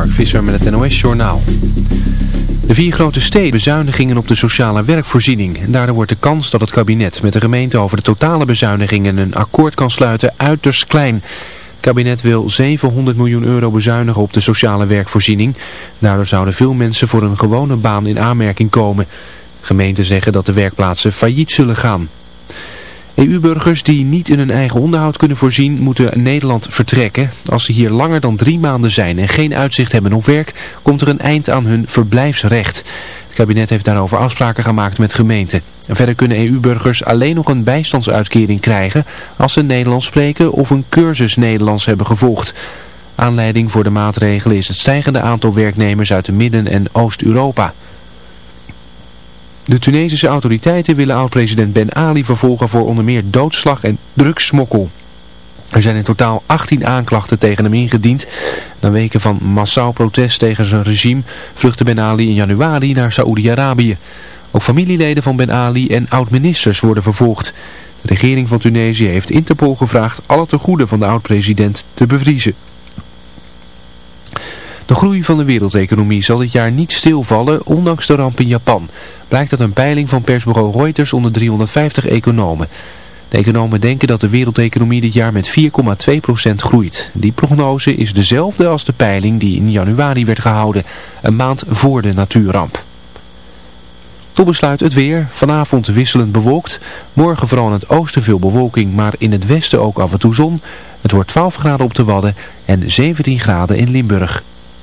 Mark Visser met het NOS Journaal. De vier grote steden bezuinigingen op de sociale werkvoorziening. En daardoor wordt de kans dat het kabinet met de gemeente over de totale bezuinigingen een akkoord kan sluiten uiterst klein. Het kabinet wil 700 miljoen euro bezuinigen op de sociale werkvoorziening. Daardoor zouden veel mensen voor een gewone baan in aanmerking komen. Gemeenten zeggen dat de werkplaatsen failliet zullen gaan. EU-burgers die niet in hun eigen onderhoud kunnen voorzien, moeten Nederland vertrekken. Als ze hier langer dan drie maanden zijn en geen uitzicht hebben op werk, komt er een eind aan hun verblijfsrecht. Het kabinet heeft daarover afspraken gemaakt met gemeenten. En verder kunnen EU-burgers alleen nog een bijstandsuitkering krijgen als ze Nederlands spreken of een cursus Nederlands hebben gevolgd. Aanleiding voor de maatregelen is het stijgende aantal werknemers uit de Midden- en Oost-Europa. De Tunesische autoriteiten willen oud-president Ben Ali vervolgen voor onder meer doodslag en drugssmokkel. Er zijn in totaal 18 aanklachten tegen hem ingediend. Na weken van massaal protest tegen zijn regime vluchtte Ben Ali in januari naar Saoedi-Arabië. Ook familieleden van Ben Ali en oud-ministers worden vervolgd. De regering van Tunesië heeft Interpol gevraagd alle tegoeden van de oud-president te bevriezen. De groei van de wereldeconomie zal dit jaar niet stilvallen, ondanks de ramp in Japan. Blijkt uit een peiling van persbureau Reuters onder 350 economen. De economen denken dat de wereldeconomie dit jaar met 4,2% groeit. Die prognose is dezelfde als de peiling die in januari werd gehouden, een maand voor de natuurramp. Tot besluit het weer. Vanavond wisselend bewolkt. Morgen vooral in het oosten veel bewolking, maar in het westen ook af en toe zon. Het wordt 12 graden op de Wadden en 17 graden in Limburg.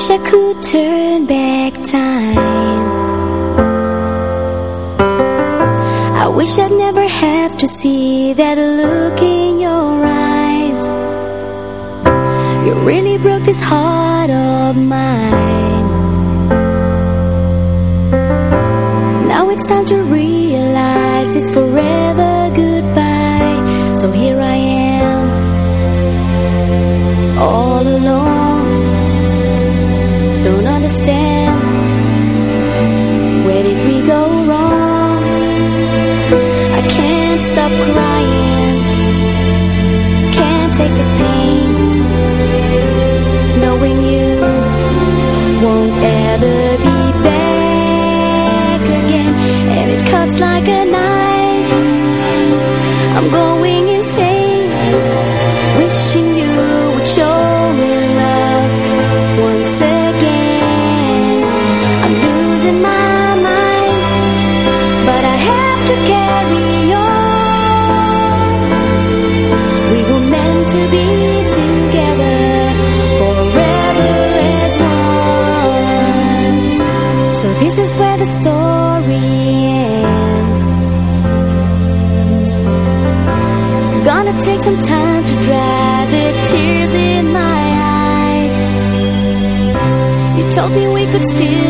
wish I could turn back time. I wish I'd never have to see that look in your eyes. You really broke this heart of mine. Now it's time to realize it's forever goodbye. So here I am All like a knife. I'm going. Told me we could still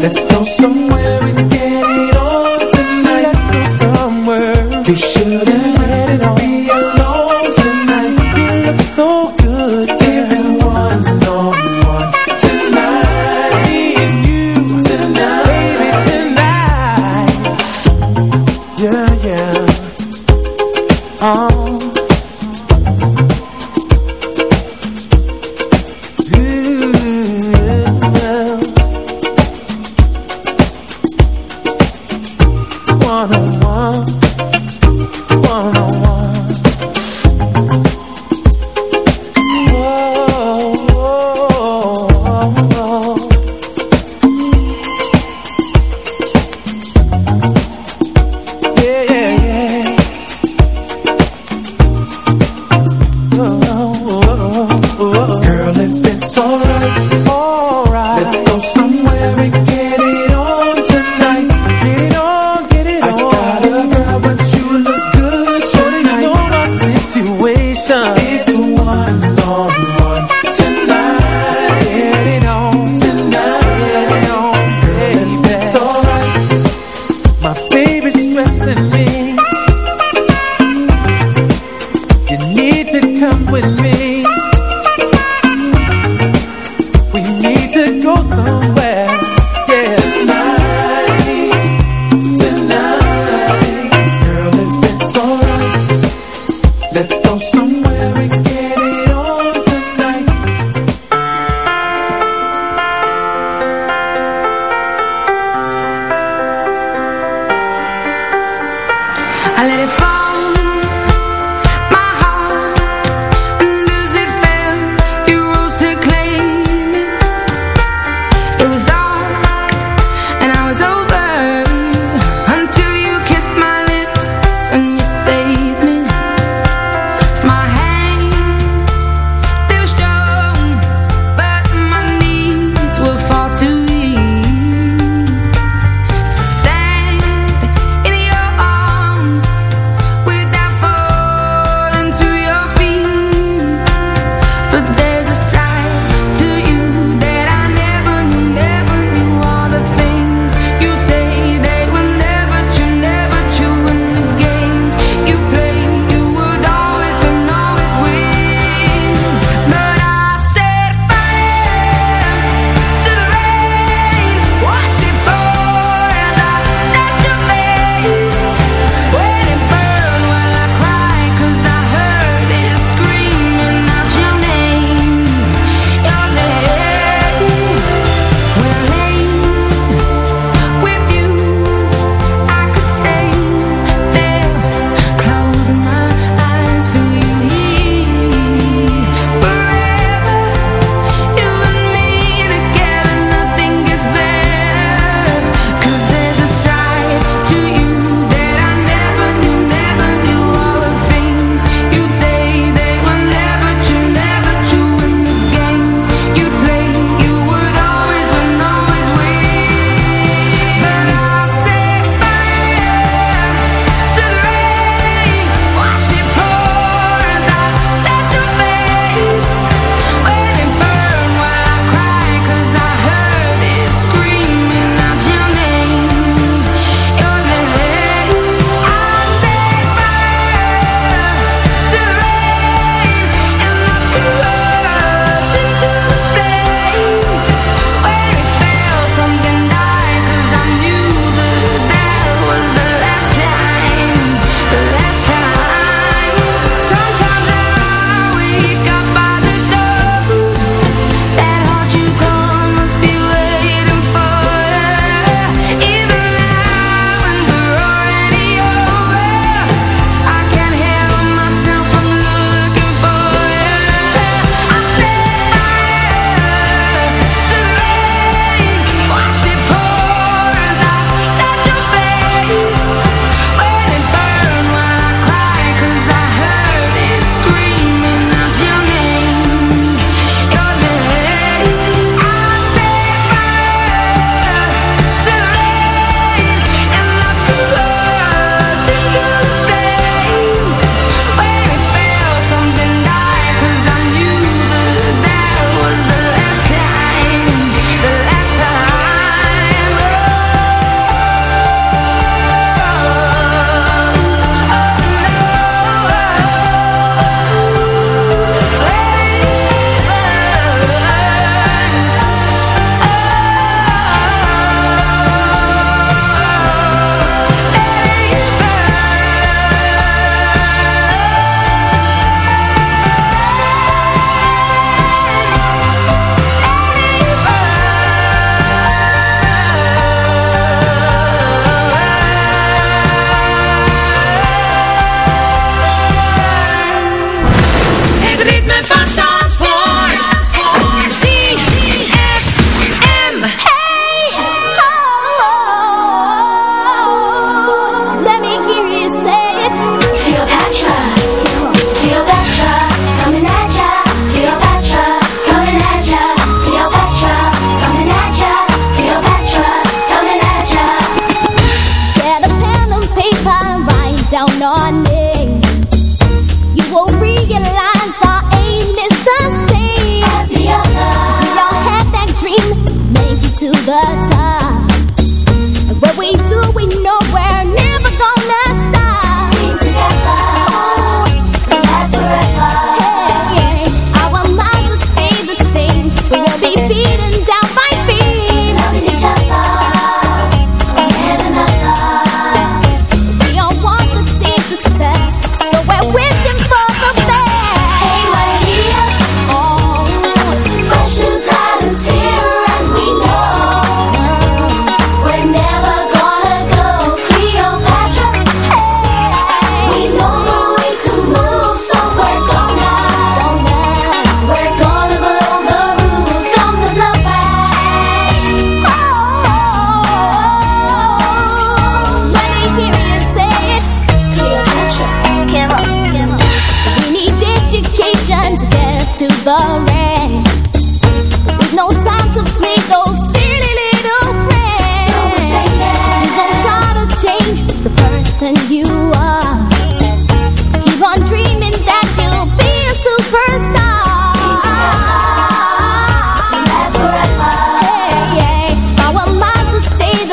Let's go somewhere and get it on tonight. Let's go somewhere. You should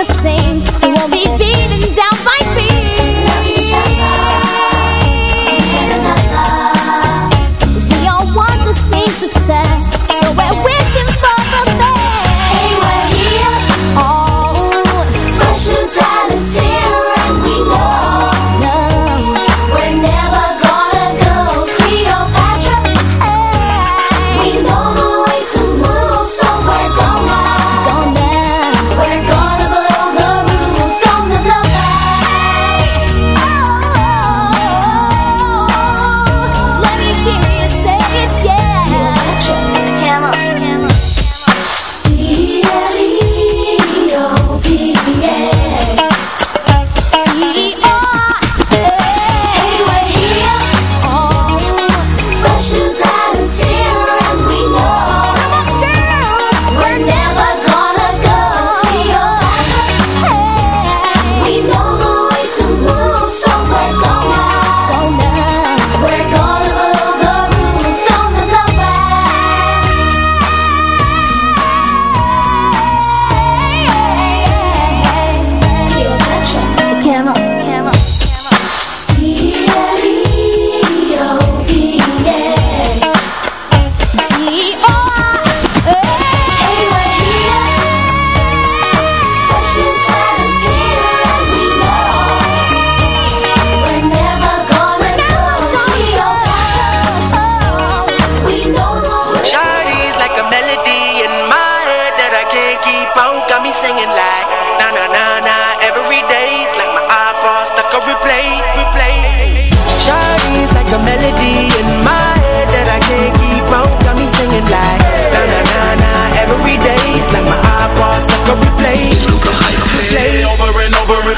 same.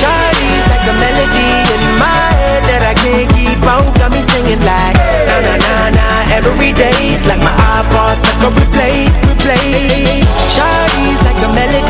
Shawty's like a melody in my head that I can't keep out. Got me singing like na na na na every day's like my iPod stuck on replay, replay. Shawty's like a melody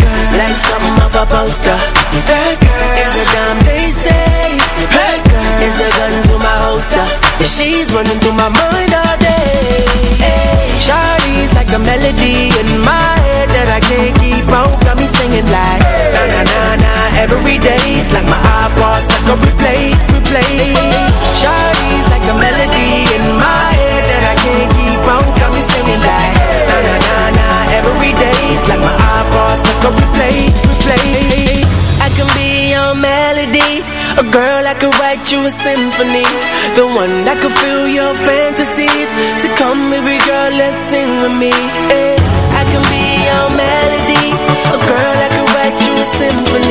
like something of a poster. That girl is a damn they say. That girl is a gun to my holster. She's running through my mind all day. Hey, Shawty's like a melody in my head that I can't keep out. Got me singing like na na na na every day's like my iPod stuck on replay, replay. Shawty's like a melody in my head that I can't keep out. Got me singing like na na na na every day's like my iPod stuck on replay, replay. I can be your melody, a girl I could write you a symphony, the one that could fill your fantasies. So come, baby girl, let's sing with me. eh. I can be your melody, a girl I could write you a symphony,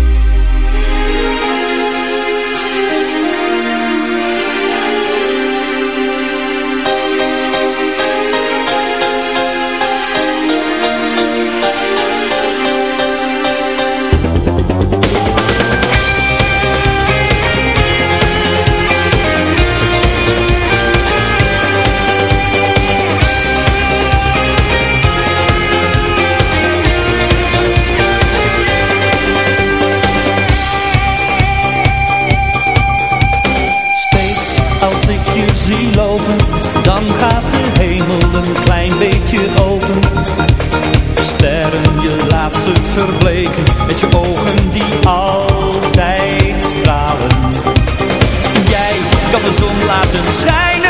met je ogen die altijd stralen. Jij kan de zon laten schijnen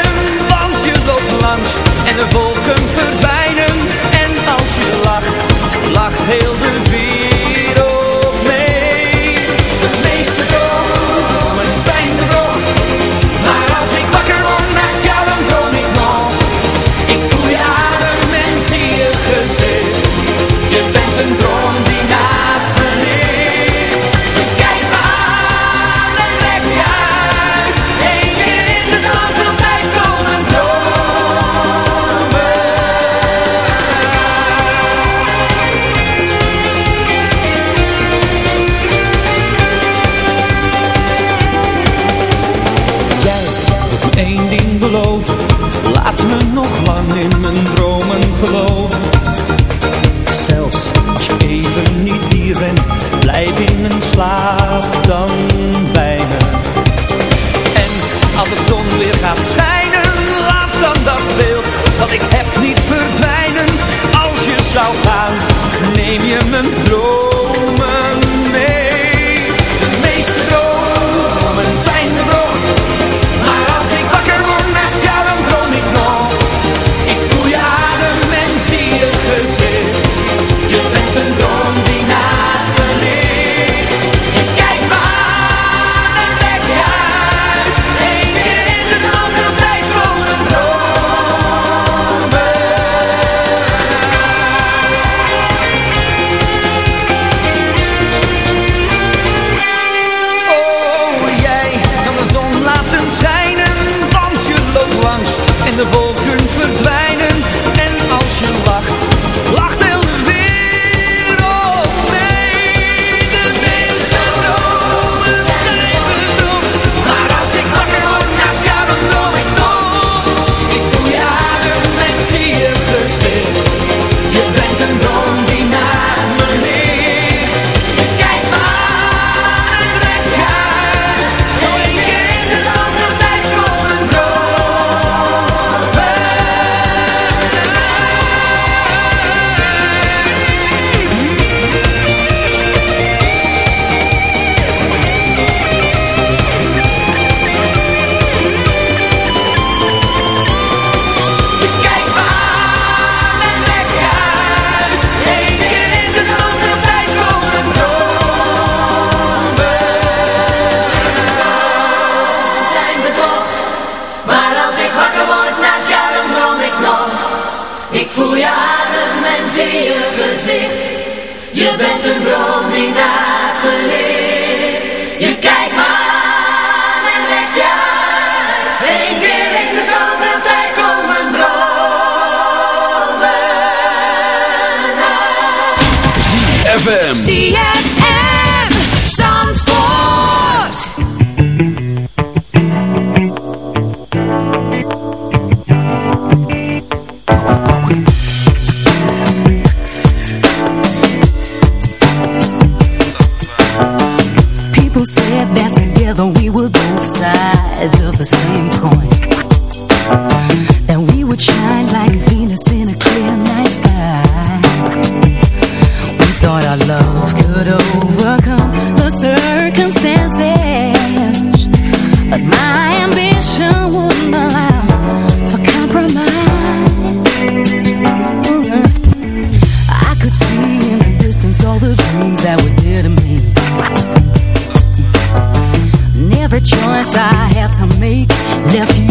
the dreams that were dear to me. And every choice I had to make left you